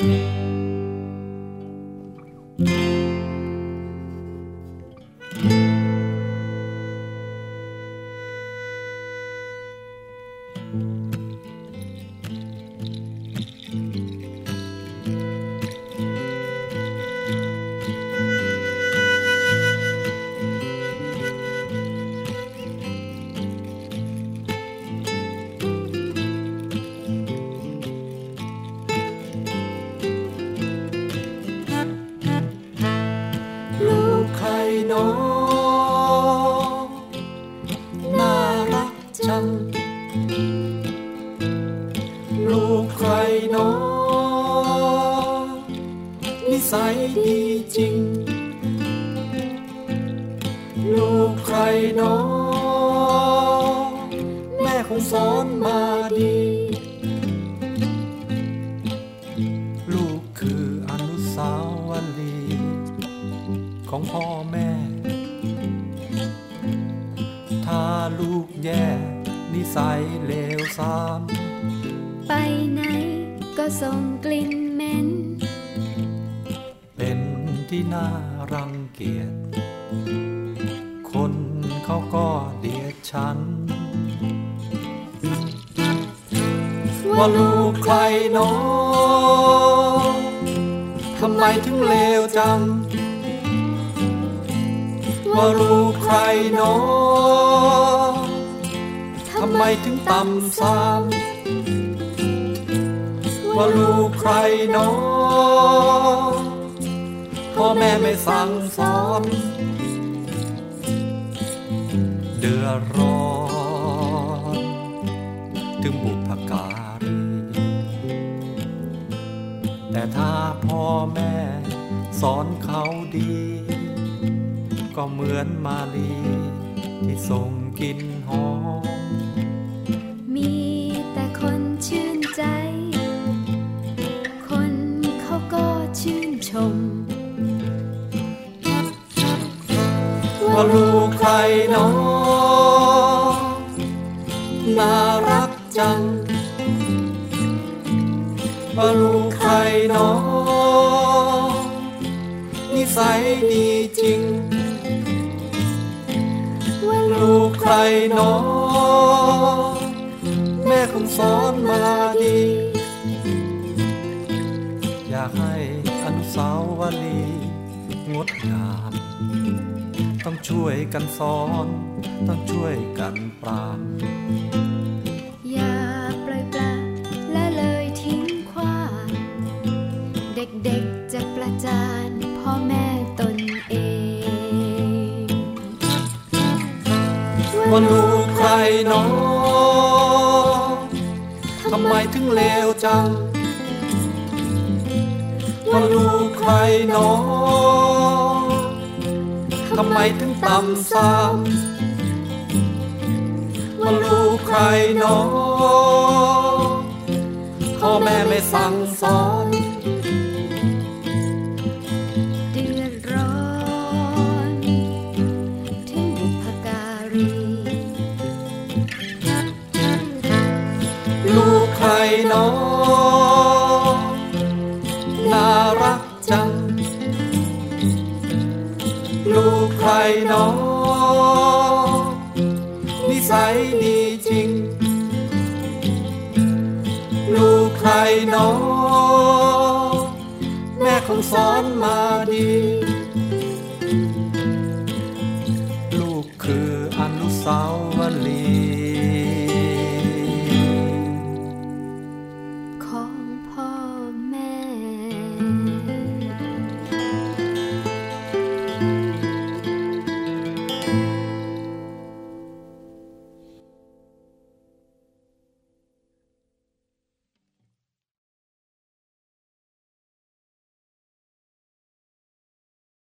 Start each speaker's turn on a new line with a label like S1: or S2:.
S1: ลู รักจังลูกใครหนอนิสัยดีจริง ลูกใครหนอแม่คงสอนมาดี ลูกคืออนุสาวรีย์ของพ่อแม่ ถ้าลูกแย่ นิสัยเลวทราม
S2: ไปไหนก็ส่งกลิ่นเหม็น
S1: เป็นที่น่ารังเกียจ คนเขาก็เดียดฉัน ว่าลูกใครหนอทำไมถึงเลวจัง ว่าลูกใครหนอ ทำไมถึงต่ำซ้ำว่าลูกใครหนอพ่อแม่ไม่สั่งสอนเดือดร้อน ถึงบุพการีแต่ถ้าพ่อแม่สอนเขาดี ก็เหมือนมาลีที่ส่งกินหอม ว่าลูกใครหนอน่ารักจังว่าลูกใครหนอนิสัยดีจริง
S2: ว่า
S1: ลูกใครหนอแม่คงสอนมาดี อยากให้อนุสาวรีย งดงาม ต้องช่วยกันสอน ต้องช่วยกันปราม
S2: อย่าปล่อยปละละเลยทิ้งขว้างเด็กๆจะประจานพ่อแม่ตนเอง
S1: ว่าลูกใครหนอทำไมถึงเลวจังว่าลูก ใครหนอทำไมถึงต่ำซ้ำว่าลูกใครหนอพ่อแม่ไม่สั่งสอน
S2: เดือดร้อนถึงบุพการี
S1: ลูกใครหนอน่ ใครหนอนิสัยดีจริง ลูกใครหนอแม่คงสอนมาดี ลูกคืออนุสาวรีย์